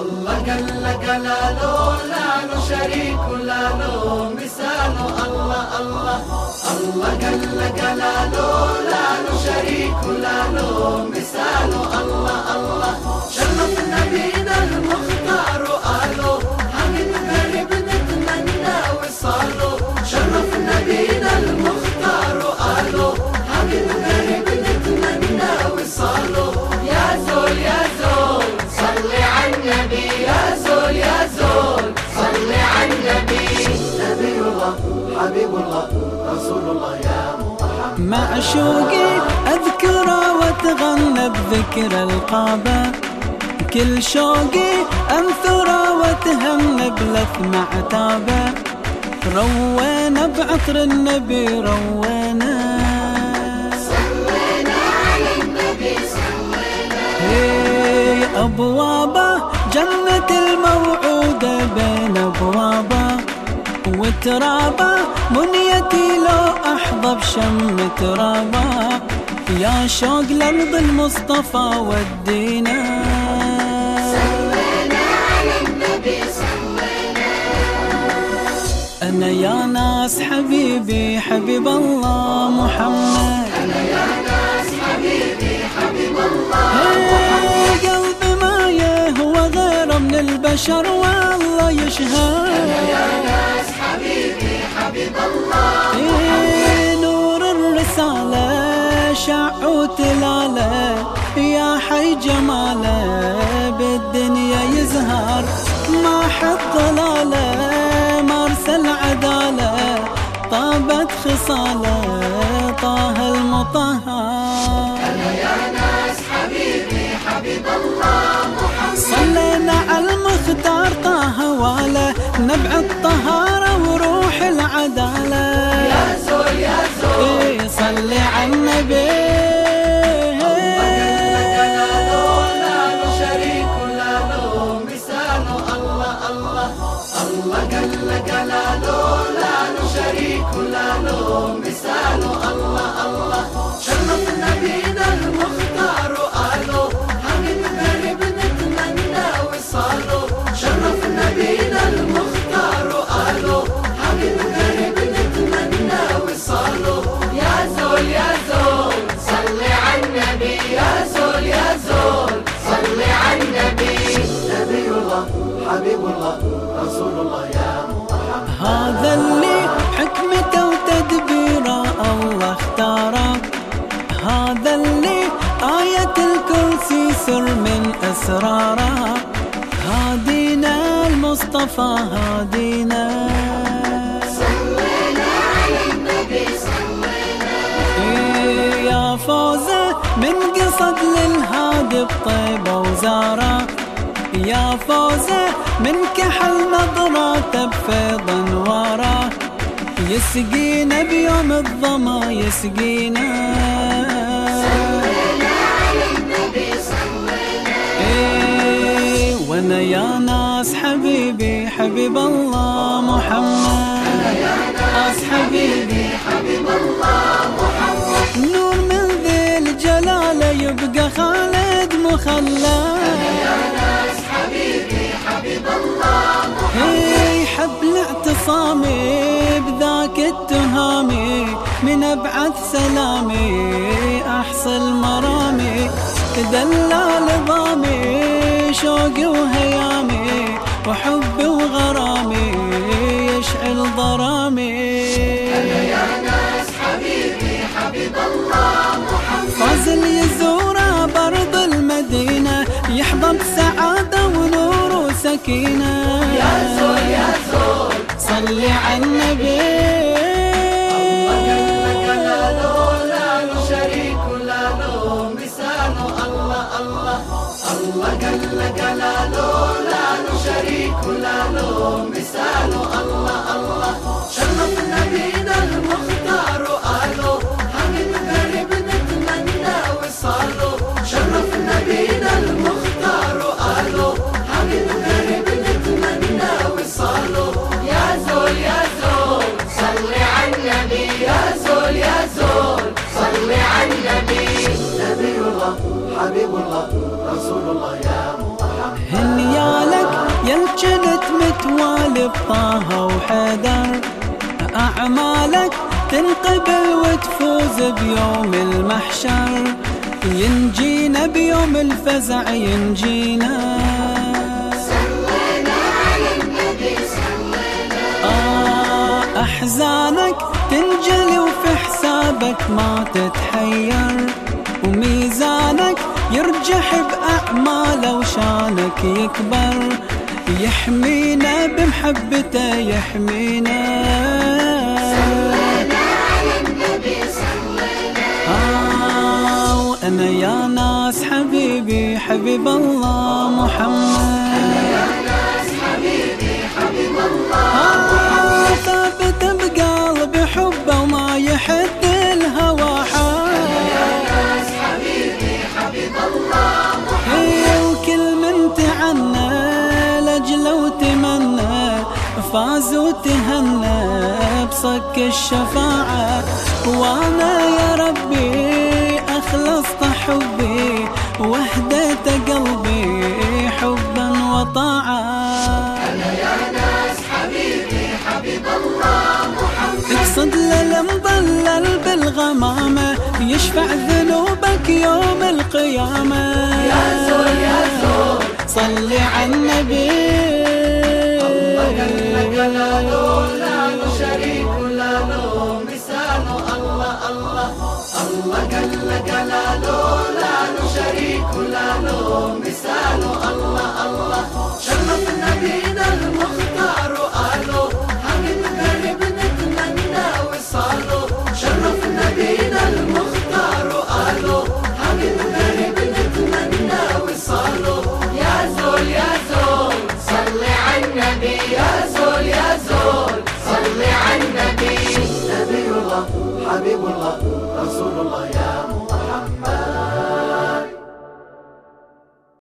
الله جل جلاله لا له لا له الله الله الله جل جلاله لا له لا له الله حبيب الله رسول الله يا محمد معشوقي أذكره وأتغنى بذكر القابة. كل شوقي أنثره وأتهنى بلثم عتابة روينا بعطر النبي روينا. صلينا على النبي صلينا أبوابه جنة الموعودة وترابه منيتي لو أحظى بشم ترابه يا شوق لأرض المصطفى ودينا صلينا على النبي صلينا أنا يا ناس حبيبي حبيب الله محمد. أنا يا ناس حبيبي حبيب الله هي قلبي ما يهوى غيره من البشر والله يشهد. يا ناس حبيبي حبيب الله. إيه نور الرسالة شع وتلالة. يا حي جمالة بالدنيا يزهر. ما حد ضلالة مرسل عدالة. طابت خصالة طه المطهر. يا ناس حبيبي حبيب الله محمد. صلينا على المختار طه واله نبع الطهارة. المصطفى هادينا صلينا على النبي صلينا إيه يا فوزة من قصد للهادي بطيبة وزارة. يا فوزة من كحل نظراته بفيض أنوارة. يسقينا بيوم الظما يسقينا. على النبي صلينا إيه وأنا يا ناس حبيب الله محمد. ناس حبيبي حبيب الله محمد نور من ذي الجلالة يبقى خالد مخلد. ناس حبيبي حبيب الله هي حبل اعتصامي بذاك التهامي من ابعث سلامي أحصل مرامي. دلال ضامي شوقي وهيامي. يحظى بسعادة ونور وسكينة يا زول يا زول صلي على النبي. لا لا الله الله الله جل جلاله لا شريك لا له مثال الله الله. الله حبيب الله رسول الله يا محمد هنيالك يا الجنت متوالي بطه وحدر أعمالك تنقبل وتفوز بيوم المحشر. ينجينا بيوم الفزع ينجينا. صلينا على النبي صلينا. آه أحزانك تنجلي وفي حسابك ما تتحير. وشانك يكبر يحمينا بمحبته يحمينا. صلينا على النبي صلينا آه وأنا يا ناس حبيبي حبيب الله محمد. بصك الشفاعة. وأنا يا ربي أخلصت حبي وحديت قلبي حبا وطاعة. يا ناس حبيبي حبيب الله محمد. اقصد للمضلل بالغمامة يشفع ذنوبك يوم القيامة. يا زول يا زول. صلي على النبي. شرف نبينا المختار نتمنى شرف نبينا المختار نتمنى يا زول يا زول يا زول يا زول نبي الله حبيب الله رسول الله. يا